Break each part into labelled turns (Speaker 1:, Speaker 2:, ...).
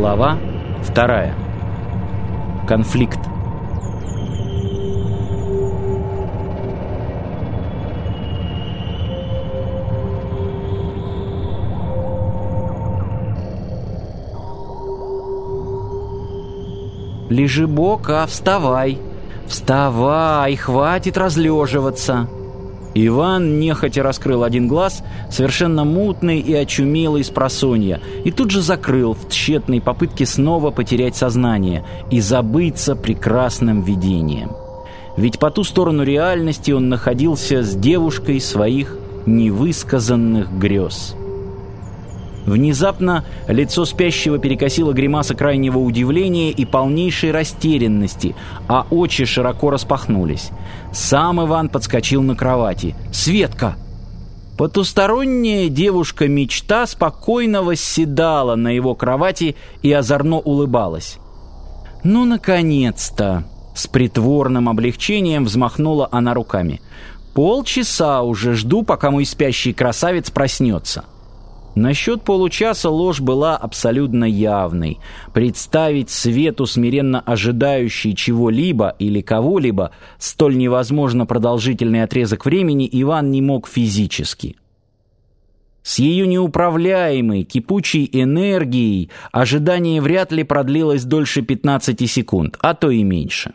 Speaker 1: Глава вторая. Конфликт. Лежи бока, вставай. Вставай, хватит разлеживаться. Иван нехотя раскрыл один глаз, совершенно мутный и очумелый с просонья, и тут же закрыл в тщетной попытке снова потерять сознание и забыться прекрасным видением. Ведь по ту сторону реальности он находился с девушкой своих невысказанных грез. Внезапно лицо спящего перекосило гримаса крайнего удивления и полнейшей растерянности, а очи широко распахнулись. Сам Иван подскочил на кровати. «Светка!» Потусторонняя девушка-мечта спокойно восседала на его кровати и озорно улыбалась. «Ну, наконец-то!» С притворным облегчением взмахнула она руками. «Полчаса уже жду, пока мой спящий красавец проснется». Насчет получаса ложь была абсолютно явной. Представить свету, смиренно ожидающей чего-либо или кого-либо, столь невозможно продолжительный отрезок времени Иван не мог физически. С ее неуправляемой, кипучей энергией ожидание вряд ли продлилось дольше 15 секунд, а то и меньше.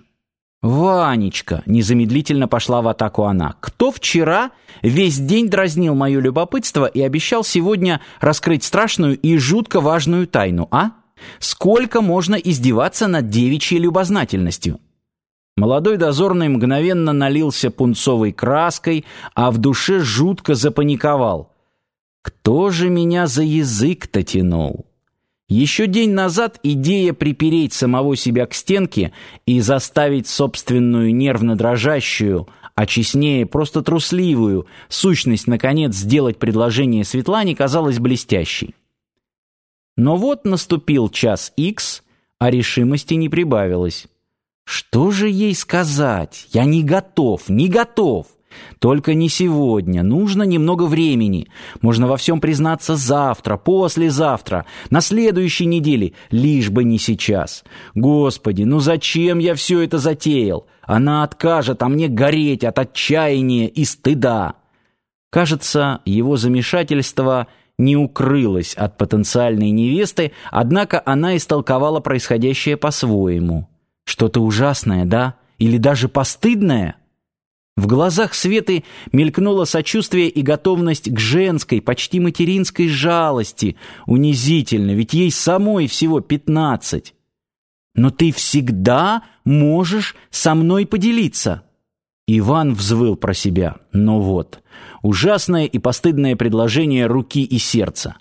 Speaker 1: «Ванечка!» — незамедлительно пошла в атаку она. «Кто вчера весь день дразнил мое любопытство и обещал сегодня раскрыть страшную и жутко важную тайну, а? Сколько можно издеваться над девичьей любознательностью?» Молодой дозорный мгновенно налился пунцовой краской, а в душе жутко запаниковал. «Кто же меня за язык-то тянул?» Еще день назад идея припереть самого себя к стенке и заставить собственную нервно дрожащую, а честнее просто трусливую, сущность наконец сделать предложение Светлане казалась блестящей. Но вот наступил час икс, а решимости не прибавилось. Что же ей сказать? Я не готов, не готов. Только не сегодня, нужно немного времени. Можно во всем признаться завтра, послезавтра, на следующей неделе, лишь бы не сейчас. Господи, ну зачем я все это затеял? Она откажет, а мне гореть от отчаяния и стыда. Кажется, его замешательство не укрылось от потенциальной невесты, однако она истолковала происходящее по-своему. Что-то ужасное, да? Или даже постыдное? В глазах Светы мелькнуло сочувствие и готовность к женской, почти материнской жалости. Унизительно, ведь ей самой всего пятнадцать. «Но ты всегда можешь со мной поделиться». Иван взвыл про себя. Но «Ну вот, ужасное и постыдное предложение руки и сердца.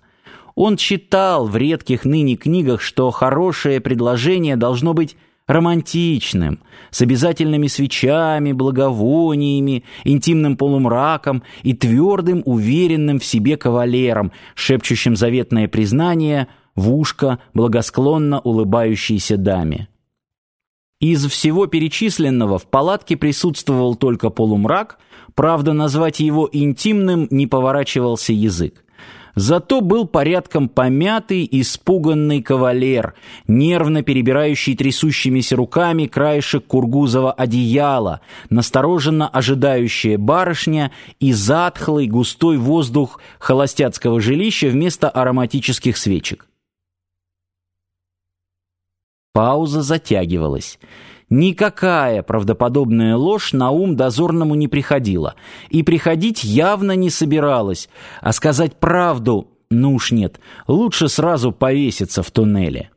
Speaker 1: Он читал в редких ныне книгах, что хорошее предложение должно быть романтичным, с обязательными свечами, благовониями, интимным полумраком и твердым, уверенным в себе кавалером, шепчущим заветное признание в ушко благосклонно улыбающейся даме. Из всего перечисленного в палатке присутствовал только полумрак, правда, назвать его интимным не поворачивался язык. Зато был порядком помятый, испуганный кавалер, нервно перебирающий трясущимися руками краешек кургузова одеяла, настороженно ожидающая барышня и затхлый густой воздух холостяцкого жилища вместо ароматических свечек. Пауза затягивалась. Никакая правдоподобная ложь на ум дозорному не приходила, и приходить явно не собиралась, а сказать правду, ну уж нет, лучше сразу повеситься в туннеле.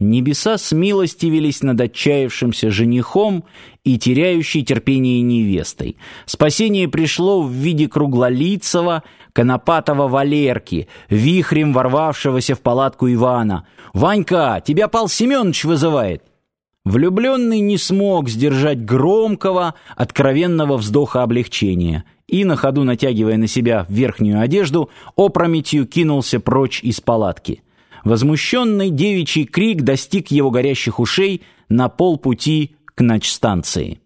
Speaker 1: Небеса смилостивились над отчаявшимся женихом и теряющей терпение невестой. Спасение пришло в виде круглолицего, конопатого Валерки, вихрем ворвавшегося в палатку Ивана. «Ванька, тебя Пал Семенович вызывает!» Влюбленный не смог сдержать громкого, откровенного вздоха облегчения и, на ходу натягивая на себя верхнюю одежду, опрометью кинулся прочь из палатки. Возмущенный девичий крик достиг его горящих ушей на полпути к ночстанции.